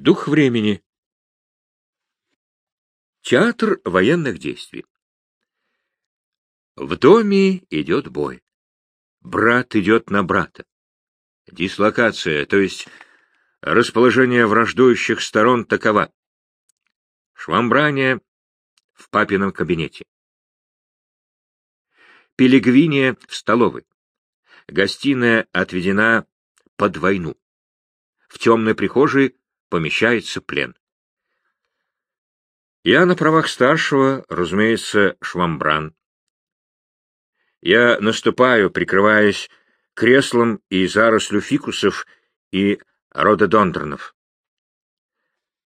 Дух времени. Театр военных действий. В доме идет бой. Брат идет на брата. Дислокация, то есть расположение враждующих сторон такова. Швамбрание в папином кабинете. Пелегвиния в столовой. Гостиная отведена под войну. В темной прихожей помещается плен. Я на правах старшего, разумеется, швамбран. Я наступаю, прикрываясь креслом и зарослю фикусов и рододондронов.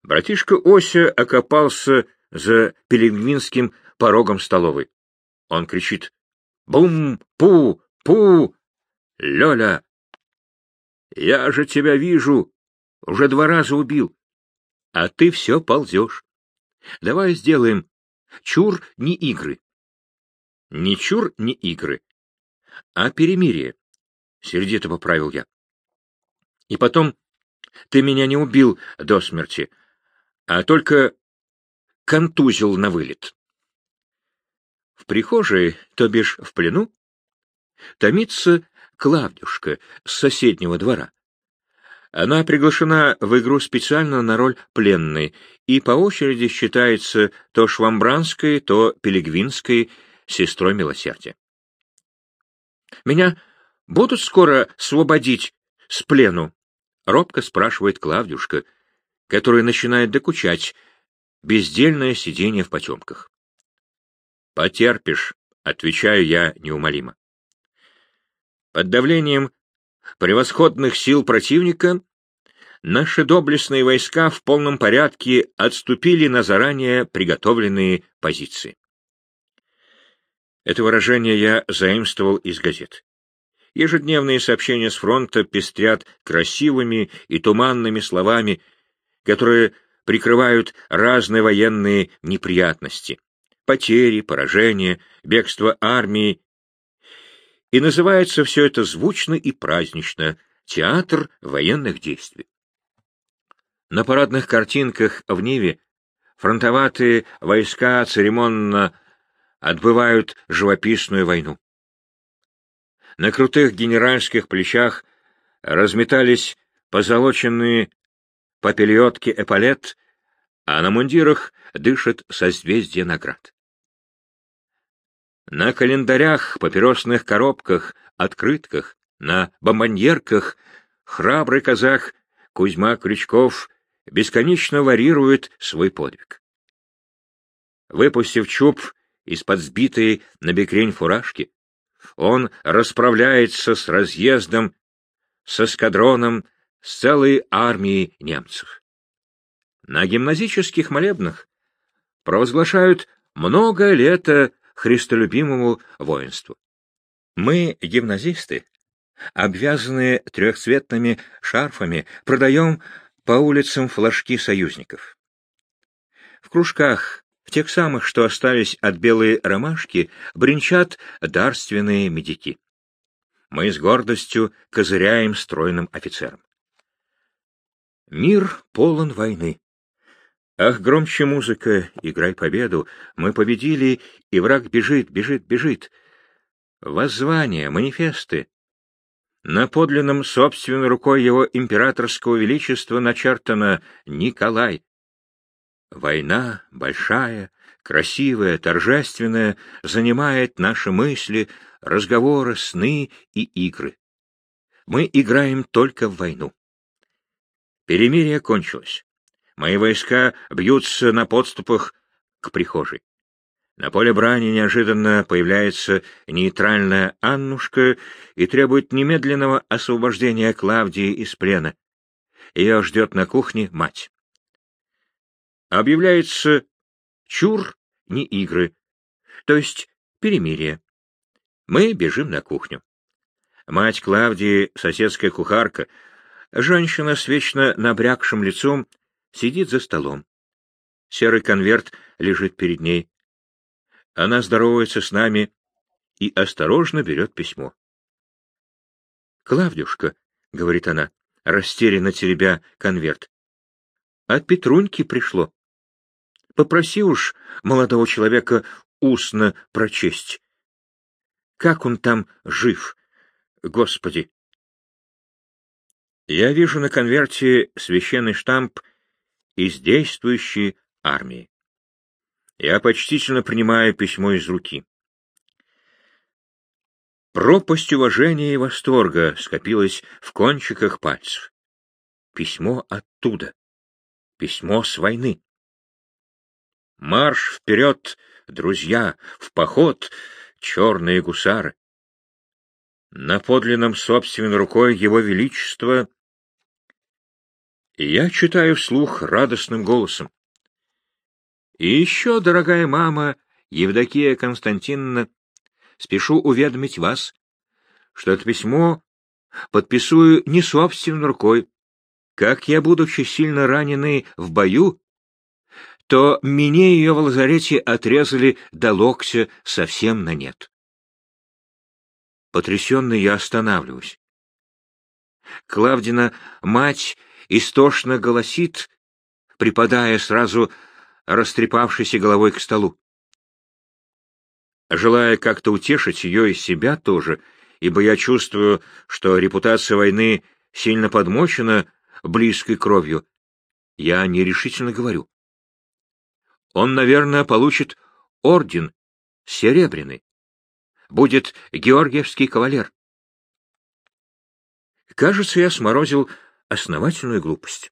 Братишка Ося окопался за пелегвинским порогом столовой. Он кричит «Бум! Пу! Пу! Лёля! Я же тебя вижу! Уже два раза убил, а ты все ползешь. Давай сделаем чур не игры. Не чур не игры, а перемирие, — сердито поправил я. И потом, ты меня не убил до смерти, а только контузил на вылет. В прихожей, то бишь в плену, томится Клавдюшка с соседнего двора. Она приглашена в игру специально на роль пленной и по очереди считается то швамбранской, то пелегвинской сестрой милосердия. «Меня будут скоро освободить с плену?» — робко спрашивает Клавдюшка, которая начинает докучать бездельное сидение в потемках. «Потерпишь», — отвечаю я неумолимо. Под давлением превосходных сил противника наши доблестные войска в полном порядке отступили на заранее приготовленные позиции. Это выражение я заимствовал из газет. Ежедневные сообщения с фронта пестрят красивыми и туманными словами, которые прикрывают разные военные неприятности — потери, поражения, бегство армии и называется все это звучно и празднично «Театр военных действий». На парадных картинках в Ниве фронтоватые войска церемонно отбывают живописную войну. На крутых генеральских плечах разметались позолоченные попельотки эполет, а на мундирах дышит созвездие наград. На календарях, папиросных коробках, открытках, на бомбоньерках храбрый казах Кузьма Крючков бесконечно варьирует свой подвиг. Выпустив чуб из-под сбитой на бекрень фуражки, он расправляется с разъездом, с эскадроном, с целой армией немцев. На гимназических молебнах провозглашают много лета христолюбимому воинству. Мы, гимназисты, обвязанные трехцветными шарфами, продаем по улицам флажки союзников. В кружках, в тех самых, что остались от белой ромашки, бренчат дарственные медики. Мы с гордостью козыряем стройным офицерам. Мир полон войны. Ах, громче музыка, играй победу, мы победили, и враг бежит, бежит, бежит. Воззвания, манифесты. На подлинном собственной рукой его императорского величества начертано «Николай». Война большая, красивая, торжественная занимает наши мысли, разговоры, сны и игры. Мы играем только в войну. Перемирие кончилось. Мои войска бьются на подступах к прихожей. На поле брани неожиданно появляется нейтральная Аннушка и требует немедленного освобождения Клавдии из плена. Ее ждет на кухне мать. Объявляется чур, не игры, то есть перемирие. Мы бежим на кухню. Мать Клавдии, соседская кухарка, женщина с вечно набрякшим лицом, Сидит за столом. Серый конверт лежит перед ней. Она здоровается с нами и осторожно берет письмо. «Клавдюшка», — говорит она, растерянно теребя конверт, От Петруньки пришло. Попроси уж молодого человека устно прочесть. Как он там жив, Господи? Я вижу на конверте священный штамп из действующей армии. Я почтительно принимаю письмо из руки. Пропасть уважения и восторга скопилась в кончиках пальцев. Письмо оттуда. Письмо с войны. Марш вперед, друзья, в поход, черные гусары. На подлинном собственной рукой его величества я читаю вслух радостным голосом. И еще, дорогая мама, Евдокия Константиновна, спешу уведомить вас, что это письмо подписую не собственной рукой. Как я, будучи сильно раненый в бою, то мне ее в лазарете отрезали до локтя совсем на нет. Потрясенный я останавливаюсь. Клавдина мать истошно голосит, припадая сразу растрепавшейся головой к столу. Желая как-то утешить ее и себя тоже, ибо я чувствую, что репутация войны сильно подмочена близкой кровью, я нерешительно говорю. Он, наверное, получит орден серебряный. Будет Георгиевский кавалер. Кажется, я сморозил основательную глупость.